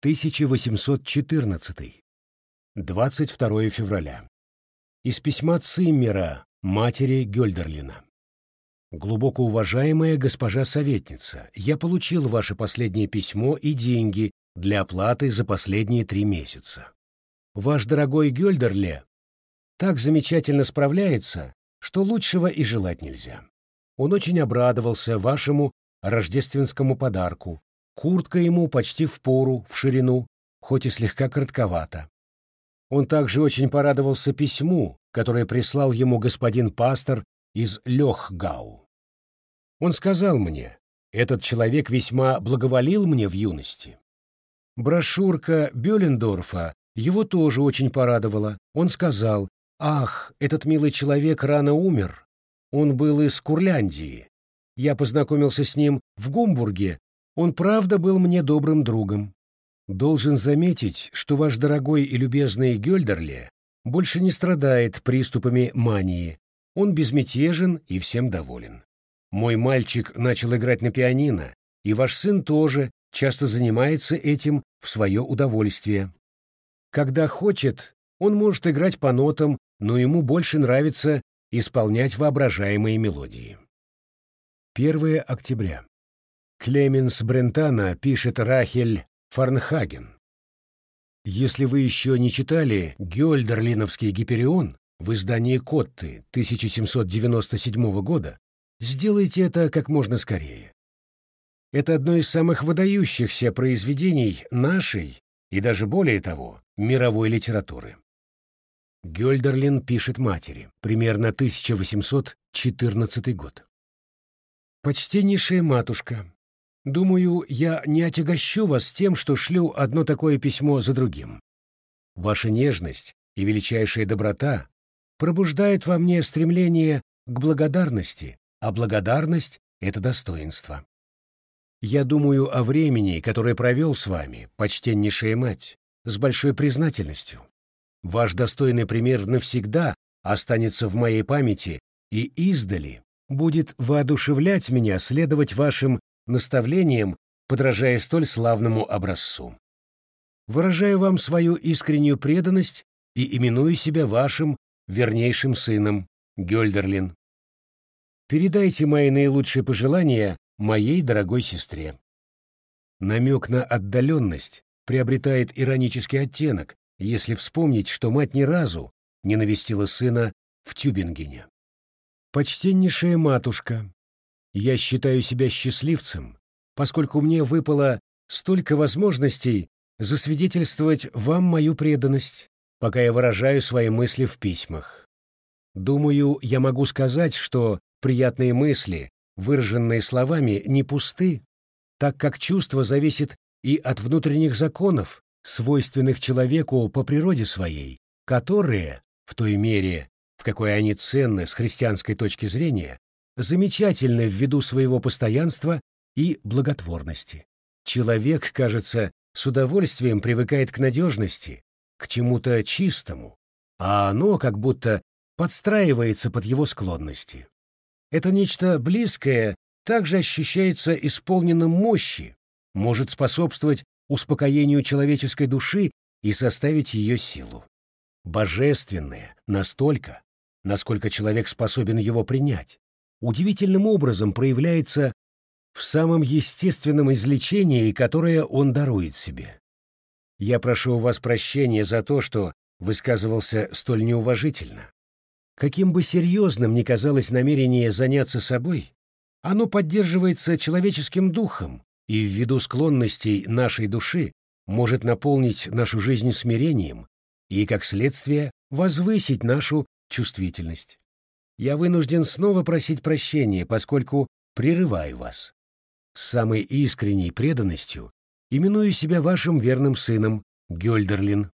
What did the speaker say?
1814. 22 февраля. Из письма Циммера, матери Гёльдерлина. Глубоко уважаемая госпожа советница, я получил ваше последнее письмо и деньги для оплаты за последние три месяца. Ваш дорогой Гёльдерле так замечательно справляется, что лучшего и желать нельзя. Он очень обрадовался вашему рождественскому подарку. Куртка ему почти в пору, в ширину, хоть и слегка коротковата. Он также очень порадовался письму, которое прислал ему господин пастор из Лехгау. Он сказал мне, этот человек весьма благоволил мне в юности. Брошюрка Бюлендорфа его тоже очень порадовала. Он сказал, «Ах, этот милый человек рано умер. Он был из Курляндии. Я познакомился с ним в Гумбурге. Он правда был мне добрым другом. Должен заметить, что ваш дорогой и любезный Гёльдерле больше не страдает приступами мании. Он безмятежен и всем доволен. Мой мальчик начал играть на пианино, и ваш сын тоже часто занимается этим в свое удовольствие. Когда хочет, он может играть по нотам, но ему больше нравится исполнять воображаемые мелодии. 1 октября. Клеменс Брентана пишет Рахель Фарнхаген. Если вы еще не читали Гёльдерлиновский Гиперион в издании Котты 1797 года, сделайте это как можно скорее. Это одно из самых выдающихся произведений нашей и даже более того, мировой литературы. Гёльдерлин пишет матери, примерно 1814 год. «Почтеннейшая матушка, Думаю, я не отягощу вас тем, что шлю одно такое письмо за другим. Ваша нежность и величайшая доброта пробуждают во мне стремление к благодарности, а благодарность — это достоинство. Я думаю о времени, которое провел с вами, почтеннейшая мать, с большой признательностью. Ваш достойный пример навсегда останется в моей памяти и издали будет воодушевлять меня следовать вашим наставлением, подражая столь славному образцу. Выражаю вам свою искреннюю преданность и именую себя вашим вернейшим сыном, Гёльдерлин. Передайте мои наилучшие пожелания моей дорогой сестре. Намек на отдаленность приобретает иронический оттенок, если вспомнить, что мать ни разу не навестила сына в Тюбингене. Почтеннейшая матушка, я считаю себя счастливцем, поскольку мне выпало столько возможностей засвидетельствовать вам мою преданность, пока я выражаю свои мысли в письмах. Думаю, я могу сказать, что приятные мысли, выраженные словами, не пусты, так как чувство зависит и от внутренних законов, свойственных человеку по природе своей, которые, в той мере, в какой они ценны с христианской точки зрения, замечательны ввиду своего постоянства и благотворности. Человек, кажется, с удовольствием привыкает к надежности, к чему-то чистому, а оно как будто подстраивается под его склонности. Это нечто близкое также ощущается исполненным мощи, может способствовать успокоению человеческой души и составить ее силу. Божественное настолько, насколько человек способен его принять, удивительным образом проявляется в самом естественном излечении, которое он дарует себе. Я прошу у вас прощения за то, что высказывался столь неуважительно. Каким бы серьезным ни казалось намерение заняться собой, оно поддерживается человеческим духом и ввиду склонностей нашей души может наполнить нашу жизнь смирением и, как следствие, возвысить нашу чувствительность я вынужден снова просить прощения, поскольку прерываю вас. С самой искренней преданностью именую себя вашим верным сыном, Гёльдерлин.